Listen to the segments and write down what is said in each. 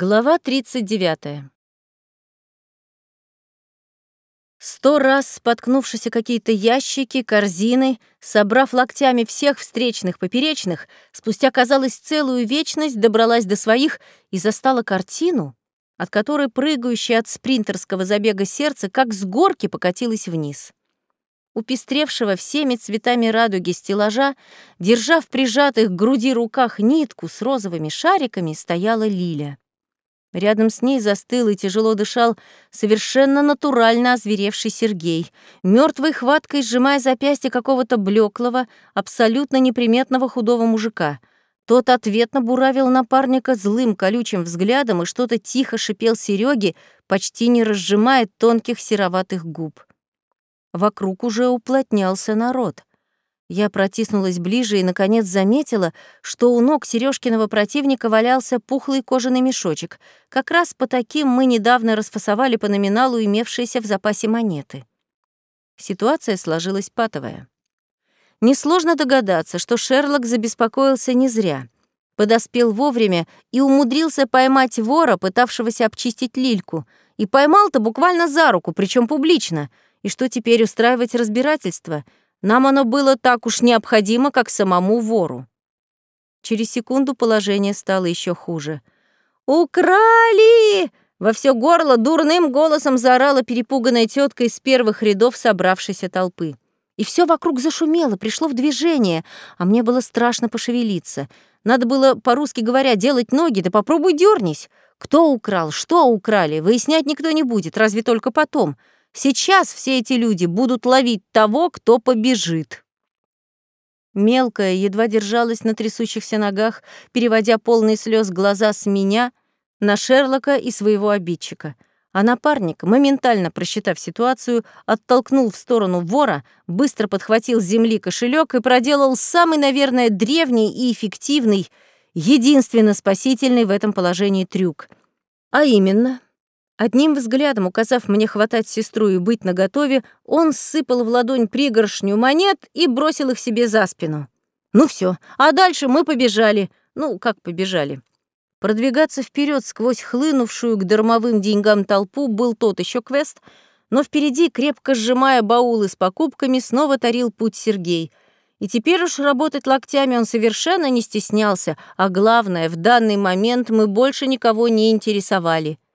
Глава 39. Сто раз споткнувшись о какие-то ящики, корзины, собрав локтями всех встречных поперечных, спустя, казалось, целую вечность добралась до своих и застала картину, от которой прыгающее от спринтерского забега сердце как с горки покатилось вниз. У пестревшего всеми цветами радуги стеллажа, держа в прижатых к груди руках нитку с розовыми шариками, стояла Лиля. Рядом с ней застыл и тяжело дышал совершенно натурально озверевший Сергей, мертвой хваткой сжимая запястье какого-то блеклого, абсолютно неприметного худого мужика. Тот ответно буравил напарника злым колючим взглядом и что-то тихо шипел Сереге, почти не разжимая тонких сероватых губ. Вокруг уже уплотнялся народ. Я протиснулась ближе и, наконец, заметила, что у ног Сережкиного противника валялся пухлый кожаный мешочек. Как раз по таким мы недавно расфасовали по номиналу имевшиеся в запасе монеты. Ситуация сложилась патовая. Несложно догадаться, что Шерлок забеспокоился не зря. Подоспел вовремя и умудрился поймать вора, пытавшегося обчистить лильку. И поймал-то буквально за руку, причем публично. И что теперь устраивать разбирательство — нам оно было так уж необходимо, как самому вору. Через секунду положение стало еще хуже. «Украли!» Во все горло дурным голосом заорала перепуганная тетка из первых рядов собравшейся толпы. И все вокруг зашумело, пришло в движение, а мне было страшно пошевелиться. Надо было, по-русски говоря, делать ноги, да попробуй дернись. Кто украл, что украли, выяснять никто не будет, разве только потом. Сейчас все эти люди будут ловить того, кто побежит. Мелкая едва держалась на трясущихся ногах, переводя полные слез глаза с меня на Шерлока и своего обидчика. А напарник, моментально просчитав ситуацию, оттолкнул в сторону вора, быстро подхватил с земли кошелек и проделал самый, наверное, древний и эффективный, единственно спасительный в этом положении трюк. А именно, Одним взглядом, указав мне хватать сестру и быть наготове, он сыпал в ладонь пригоршню монет и бросил их себе за спину. Ну все, а дальше мы побежали. Ну, как побежали. Продвигаться вперед сквозь хлынувшую к дармовым деньгам толпу был тот еще квест, но впереди, крепко сжимая баулы с покупками, снова тарил путь Сергей. И теперь уж работать локтями он совершенно не стеснялся, а главное, в данный момент мы больше никого не интересовали —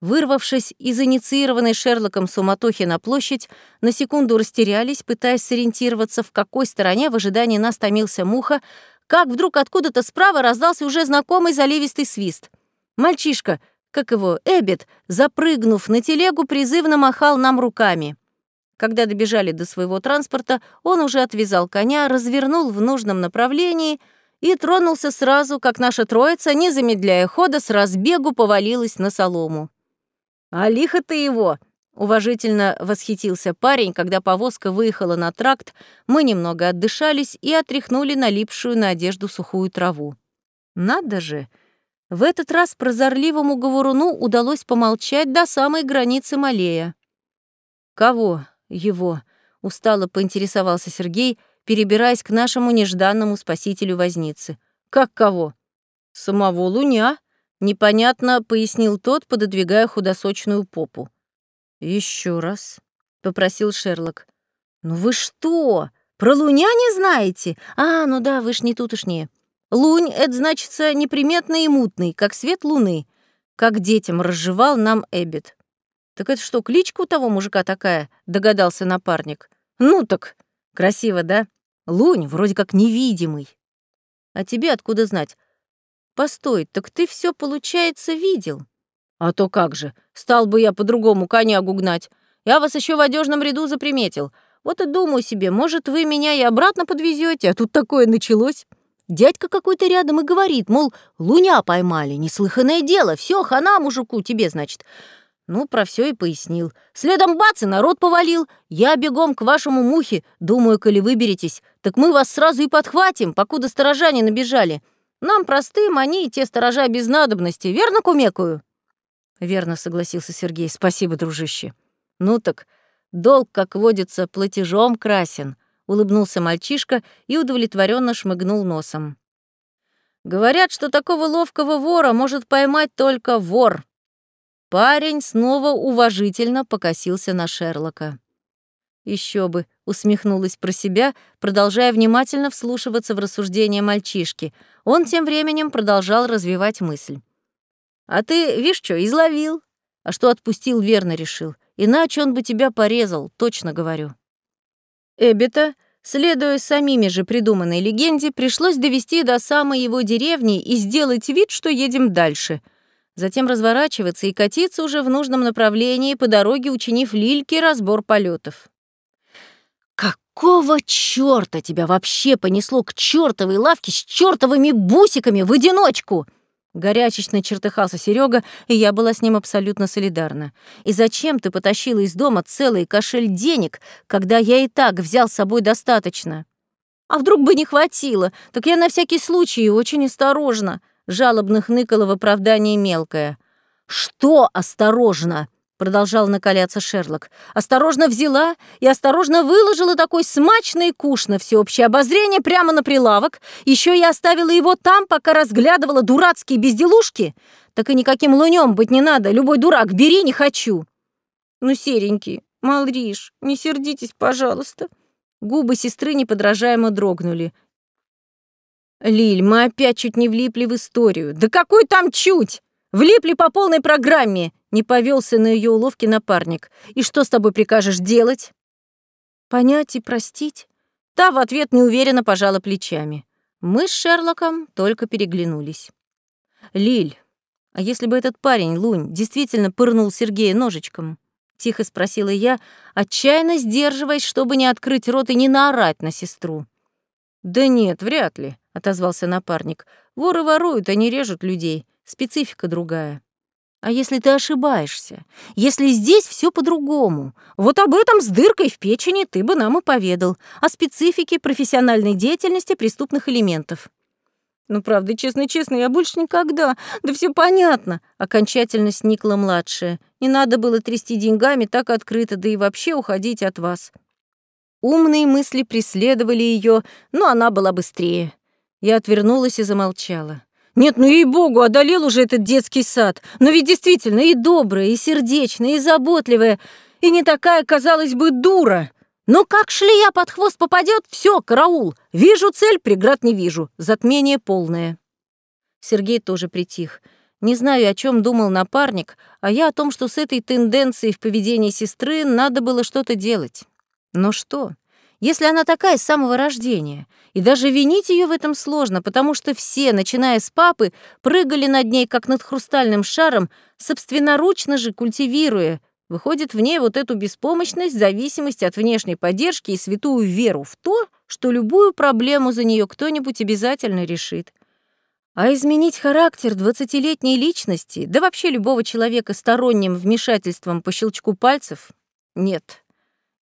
Вырвавшись из инициированной Шерлоком суматохи на площадь, на секунду растерялись, пытаясь сориентироваться, в какой стороне в ожидании нас томился муха, как вдруг откуда-то справа раздался уже знакомый заливистый свист. Мальчишка, как его, Эббет, запрыгнув на телегу, призывно махал нам руками. Когда добежали до своего транспорта, он уже отвязал коня, развернул в нужном направлении и тронулся сразу, как наша троица, не замедляя хода, с разбегу повалилась на солому. «А лихо ты его!» — уважительно восхитился парень, когда повозка выехала на тракт, мы немного отдышались и отряхнули налипшую на одежду сухую траву. «Надо же!» В этот раз прозорливому говоруну удалось помолчать до самой границы Малея. «Кого его?» — устало поинтересовался Сергей, перебираясь к нашему нежданному спасителю возницы. «Как кого?» «Самого Луня», Непонятно, пояснил тот, пододвигая худосочную попу. Еще раз, попросил Шерлок. Ну вы что? Про луня не знаете? А, ну да, вы ж не тутошние. Лунь — это, значится, неприметный и мутный, как свет луны. Как детям разжевал нам Эббит. Так это что, кличка у того мужика такая? Догадался напарник. Ну так, красиво, да? Лунь вроде как невидимый. А тебе откуда знать? Постой, так ты все получается, видел? А то как же, стал бы я по-другому конягу гнать. Я вас еще в одежном ряду заприметил. Вот и думаю себе, может, вы меня и обратно подвезете, а тут такое началось. Дядька какой-то рядом и говорит, мол, луня поймали, неслыханное дело, все, хана мужику, тебе, значит. Ну, про все и пояснил. Следом бац, и народ повалил. Я бегом к вашему мухе. Думаю, коли выберетесь, так мы вас сразу и подхватим, покуда сторожане набежали. Нам простым, они и те сторожа без надобности, верно, кумекую?» «Верно», — согласился Сергей. «Спасибо, дружище». «Ну так, долг, как водится, платежом красен», — улыбнулся мальчишка и удовлетворенно шмыгнул носом. Говорят, что такого ловкого вора может поймать только вор. Парень снова уважительно покосился на Шерлока. Еще бы, усмехнулась про себя, продолжая внимательно вслушиваться в рассуждения мальчишки. Он тем временем продолжал развивать мысль. А ты, видишь что, изловил. А что отпустил, верно решил. Иначе он бы тебя порезал, точно говорю. Эбита, следуя самими же придуманной легенде, пришлось довести до самой его деревни и сделать вид, что едем дальше. Затем разворачиваться и катиться уже в нужном направлении, по дороге учинив Лильке разбор полетов. «Какого чёрта тебя вообще понесло к чёртовой лавке с чёртовыми бусиками в одиночку?» Горячечно чертыхался Серега, и я была с ним абсолютно солидарна. «И зачем ты потащила из дома целый кошель денег, когда я и так взял с собой достаточно?» «А вдруг бы не хватило? Так я на всякий случай очень осторожно», — жалобно хныкала в оправдании мелкая. «Что осторожно?» Продолжал накаляться Шерлок. Осторожно взяла и осторожно выложила такой смачный куш на всеобщее обозрение прямо на прилавок. Еще и оставила его там, пока разглядывала дурацкие безделушки. Так и никаким лунем быть не надо. Любой дурак, бери, не хочу. Ну, серенький, малриш, не сердитесь, пожалуйста. Губы сестры неподражаемо дрогнули. Лиль, мы опять чуть не влипли в историю. Да какой там чуть? Влипли по полной программе. Не повелся на ее уловки напарник. И что с тобой прикажешь делать? Понять и простить? Та в ответ неуверенно пожала плечами. Мы с Шерлоком только переглянулись. Лиль, а если бы этот парень, Лунь, действительно пырнул Сергея ножичком? Тихо спросила я, отчаянно сдерживаясь, чтобы не открыть рот и не наорать на сестру. «Да нет, вряд ли», — отозвался напарник. «Воры воруют, они режут людей. Специфика другая». А если ты ошибаешься? Если здесь все по-другому? Вот об этом с дыркой в печени ты бы нам и поведал. О специфике профессиональной деятельности преступных элементов. Ну, правда, честно-честно, я больше никогда. Да все понятно. Окончательно сникла младшая. Не надо было трясти деньгами так открыто, да и вообще уходить от вас. Умные мысли преследовали ее, но она была быстрее. Я отвернулась и замолчала. Нет, ну ей-богу, одолел уже этот детский сад. Но ведь действительно и добрая, и сердечная, и заботливая, и не такая, казалось бы, дура. Но как шлея под хвост попадет, все, караул. Вижу цель, преград не вижу. Затмение полное. Сергей тоже притих. Не знаю, о чем думал напарник, а я о том, что с этой тенденцией в поведении сестры надо было что-то делать. Но что? Если она такая с самого рождения. И даже винить ее в этом сложно, потому что все, начиная с папы, прыгали над ней, как над хрустальным шаром, собственноручно же культивируя, выходит в ней вот эту беспомощность, зависимость от внешней поддержки и святую веру в то, что любую проблему за нее кто-нибудь обязательно решит. А изменить характер двадцатилетней личности, да вообще любого человека сторонним вмешательством по щелчку пальцев, нет.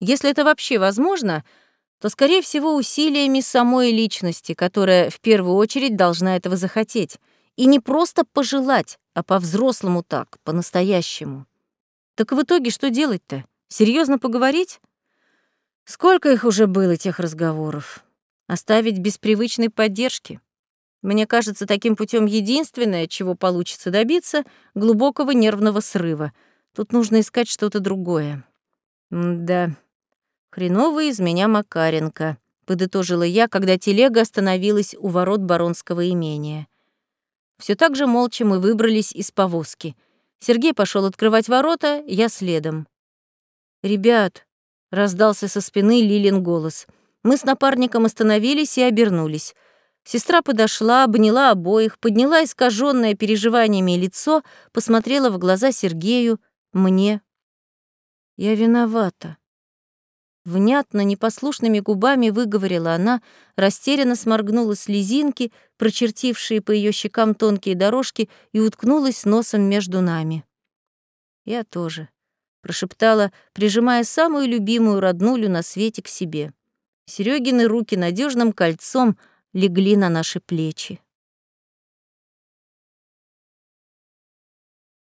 Если это вообще возможно — то, скорее всего, усилиями самой личности, которая в первую очередь должна этого захотеть. И не просто пожелать, а по-взрослому так, по-настоящему. Так в итоге что делать-то? Серьезно поговорить? Сколько их уже было, тех разговоров? Оставить без привычной поддержки? Мне кажется, таким путем единственное, чего получится добиться, глубокого нервного срыва. Тут нужно искать что-то другое. М да, «Хреновый из меня Макаренко», — подытожила я, когда телега остановилась у ворот баронского имения. Все так же молча мы выбрались из повозки. Сергей пошел открывать ворота, я следом. «Ребят», — раздался со спины Лилин голос. Мы с напарником остановились и обернулись. Сестра подошла, обняла обоих, подняла искаженное переживаниями лицо, посмотрела в глаза Сергею, мне. «Я виновата», Внятно, непослушными губами выговорила она, растерянно сморгнула слезинки, прочертившие по ее щекам тонкие дорожки, и уткнулась носом между нами. «Я тоже», — прошептала, прижимая самую любимую роднулю на свете к себе. Серёгины руки надежным кольцом легли на наши плечи.